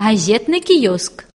газетный киоск.